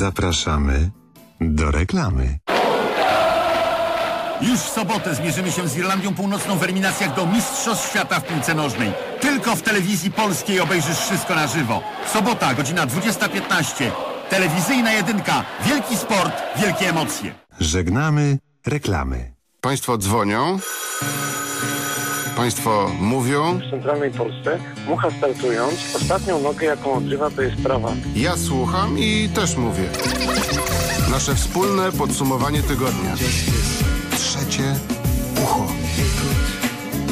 Zapraszamy do reklamy. Już w sobotę zmierzymy się z Irlandią Północną w eliminacjach do Mistrzostw Świata w piłce nożnej. Tylko w telewizji polskiej obejrzysz wszystko na żywo. Sobota, godzina 20.15. Telewizyjna jedynka. Wielki sport, wielkie emocje. Żegnamy reklamy. Państwo dzwonią. Państwo mówią. w centralnej Polsce mucha startując, ostatnią nogę jaką odgrywa to jest prawa. Ja słucham i też mówię. Nasze wspólne podsumowanie tygodnia. Trzecie ucho.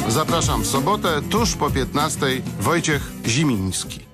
Zapraszam w sobotę tuż po 15. Wojciech Zimiński.